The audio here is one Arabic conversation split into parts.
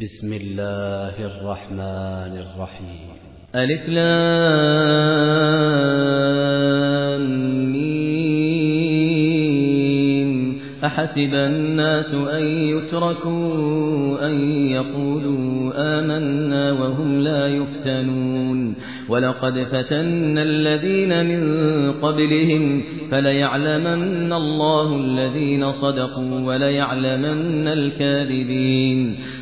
بسم الله الرحمن الرحيم. ألف لام ميم. أحسب الناس أن يتركوا أن يقولوا آمنا وهم لا يفتنون. ولقد فتنا الذين من قبلهم فليعلمن الله الذين صدقوا وليعلمن الكاذبين.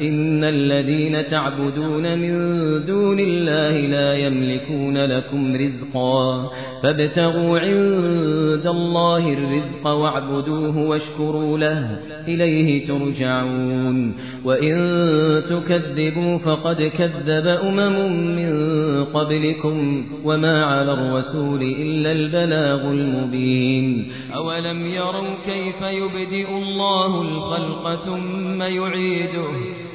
إن الذين تعبدون من دون الله لا يملكون لكم رزقا فابتغوا عند الله الرزق واعبدوه واشكروا له إليه ترجعون وإن تكذبوا فقد كذب أمم من قبلكم وما على الرسول إلا البلاغ المبين أولم يروا كيف يبدئ الله الخلق ثم يعيده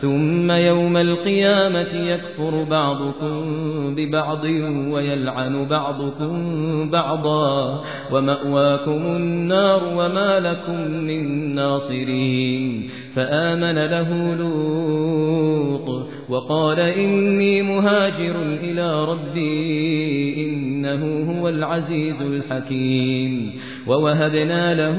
ثم يوم القيامة يكفر بعضكم ببعض ويلعن بعضكم بعضا ومأواكم النار وما لكم من ناصرين. فآمن له لوط وقال إني مهاجر إلى ربي إنه هو العزيز الحكيم. ووهبنا له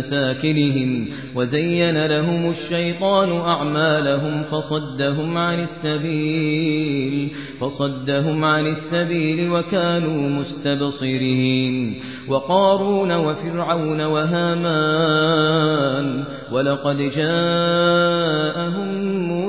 مساكنهم وزين لهم الشيطان أعمالهم فصدهم عن السبيل فصدهم عن السبيل وكانوا مستبصرين وقارون وفرعون وهامان ولقد جاءهم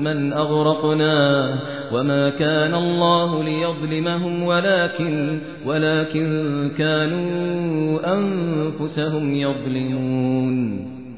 من أغرقنا وما كان الله ليظلمهم ولكن ولكن كانوا أنفسهم يظلمون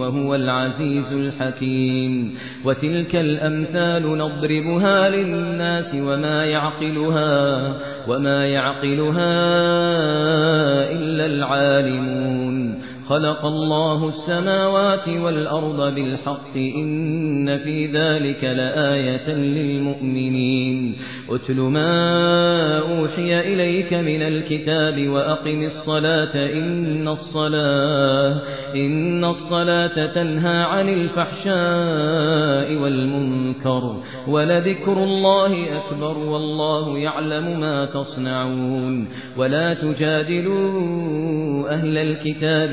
وهو العزيز الحكيم. وتلك الأمثال نضربها للناس وما يعقلها وما يعقلها خلق الله السماوات والأرض بالحق إن في ذلك لآية للمؤمنين. أتل ما أوحي إليك من الكتاب وأقم الصلاة إن الصلاة إن الصلاة تنهى عن الفحشاء والمنكر ولذكر الله أكبر والله يعلم ما تصنعون. ولا تجادلوا أهل الكتاب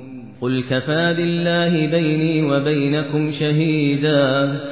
قل كفى بالله بيني وبينكم شهيدا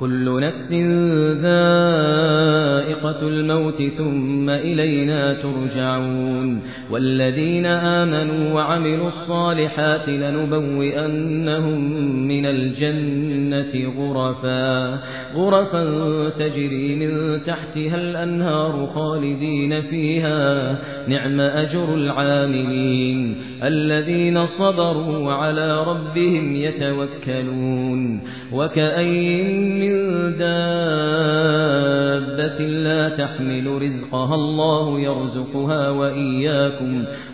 كل نفس ذائقة الموت ثم إلينا ترجعون والذين آمنوا وعملوا الصالحات لنبوئنهم من الجنة غرفا غرفا تجري من تحتها الأنهار خالدين فيها نعم أجر العاملين الذين صبروا على ربهم يتوكلون. وكأين من دابة لا تحمل رزقها الله يرزقها وإياكم